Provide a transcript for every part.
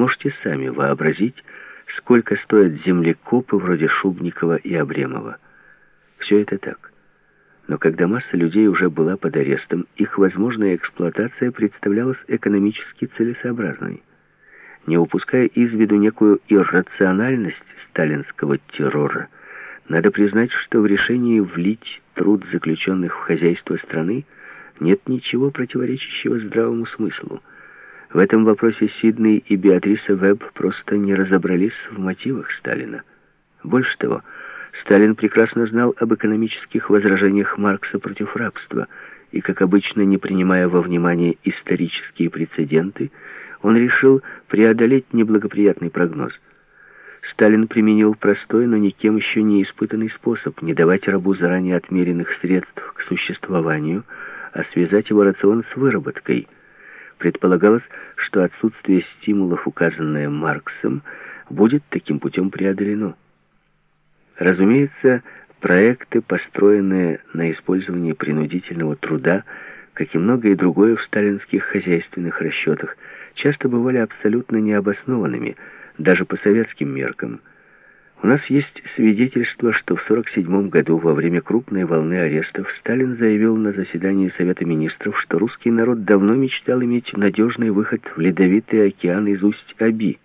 Можете сами вообразить, сколько стоят землекопы вроде Шубникова и Обремова. Все это так. Но когда масса людей уже была под арестом, их возможная эксплуатация представлялась экономически целесообразной. Не упуская из виду некую иррациональность сталинского террора, надо признать, что в решении влить труд заключенных в хозяйство страны нет ничего противоречащего здравому смыслу. В этом вопросе Сидней и Беатриса Веб просто не разобрались в мотивах Сталина. Больше того, Сталин прекрасно знал об экономических возражениях Маркса против рабства, и, как обычно, не принимая во внимание исторические прецеденты, он решил преодолеть неблагоприятный прогноз. Сталин применил простой, но никем еще не испытанный способ не давать рабу заранее отмеренных средств к существованию, а связать его рацион с выработкой. Предполагалось, что отсутствие стимулов, указанное Марксом, будет таким путем преодолено. Разумеется, проекты, построенные на использовании принудительного труда, как и многое другое в сталинских хозяйственных расчетах, часто бывали абсолютно необоснованными, даже по советским меркам. У нас есть свидетельство, что в 1947 году во время крупной волны арестов Сталин заявил на заседании Совета Министров, что русский народ давно мечтал иметь надежный выход в ледовитый океан из Усть-Аби.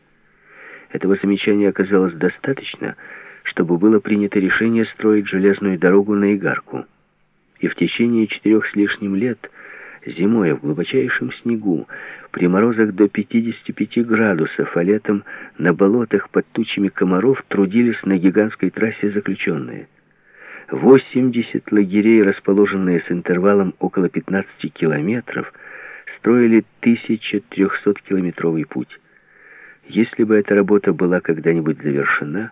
Этого замечания оказалось достаточно, чтобы было принято решение строить железную дорогу на Игарку. И в течение четырех с лишним лет, зимой в глубочайшем снегу, при морозах до 55 градусов, а летом на болотах под тучами комаров трудились на гигантской трассе заключенные. 80 лагерей, расположенные с интервалом около 15 километров, строили 1300-километровый путь. Если бы эта работа была когда-нибудь завершена,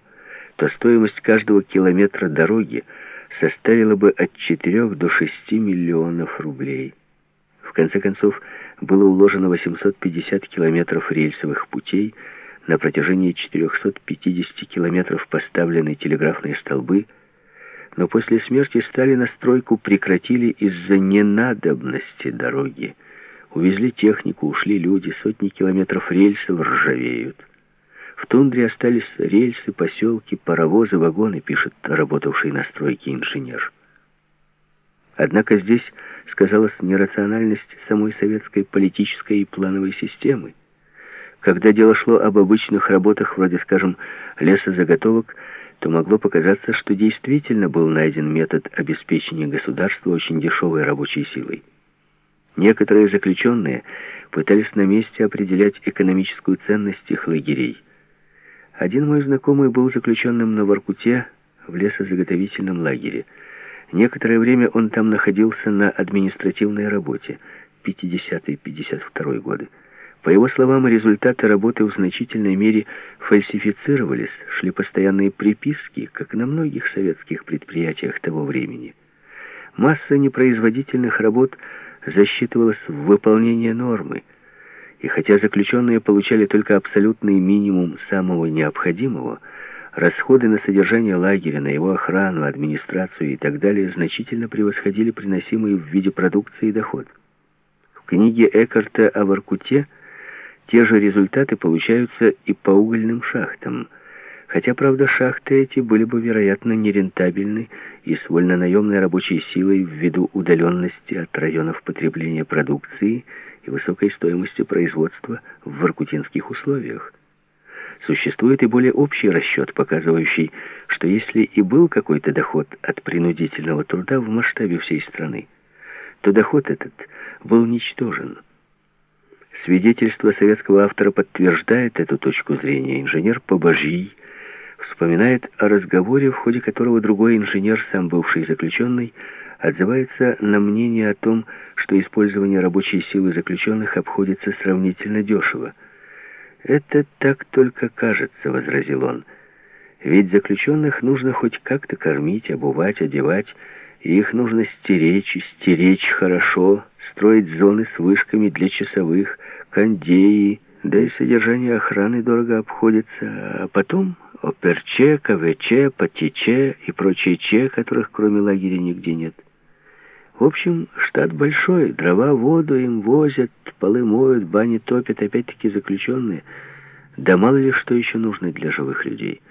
то стоимость каждого километра дороги составила бы от 4 до 6 миллионов рублей. В конце концов, было уложено 850 километров рельсовых путей, на протяжении 450 километров поставлены телеграфные столбы, но после смерти Сталина стройку прекратили из-за ненадобности дороги. Увезли технику, ушли люди, сотни километров рельсов ржавеют. В тундре остались рельсы, поселки, паровозы, вагоны, пишет работавший на стройке инженер. Однако здесь сказалась нерациональность самой советской политической и плановой системы. Когда дело шло об обычных работах, вроде, скажем, лесозаготовок, то могло показаться, что действительно был найден метод обеспечения государства очень дешевой рабочей силой. Некоторые заключенные пытались на месте определять экономическую ценность их лагерей – один мой знакомый был заключенным на Воркуте в лесозаготовительном лагере. Некоторое время он там находился на административной работе, 50-52 годы. По его словам, результаты работы в значительной мере фальсифицировались, шли постоянные приписки, как на многих советских предприятиях того времени. Масса непроизводительных работ засчитывалась в выполнение нормы, и хотя заключенные получали только абсолютный минимум самого необходимого, расходы на содержание лагеря, на его охрану, администрацию и так далее значительно превосходили приносимый в виде продукции доход. В книге Экарта о Воркуте те же результаты получаются и по угольным шахтам, хотя, правда, шахты эти были бы, вероятно, нерентабельны и с вольнонаемной рабочей силой ввиду удаленности от районов потребления продукции – и высокой стоимости производства в воркутинских условиях. Существует и более общий расчет, показывающий, что если и был какой-то доход от принудительного труда в масштабе всей страны, то доход этот был ничтожен. Свидетельство советского автора подтверждает эту точку зрения. Инженер Побожий вспоминает о разговоре, в ходе которого другой инженер, сам бывший заключенный, отзывается на мнение о том, что использование рабочей силы заключенных обходится сравнительно дешево. «Это так только кажется», — возразил он. «Ведь заключенных нужно хоть как-то кормить, обувать, одевать, и их нужно стеречь, стеречь хорошо, строить зоны с вышками для часовых, кондеи, да и содержание охраны дорого обходится, а потом оперче, КВЧ, ПТЧ и прочие че, которых кроме лагеря нигде нет». В общем, штат большой, дрова, воду им возят, полы моют, бани топят, опять-таки заключенные. Да мало ли что еще нужно для живых людей.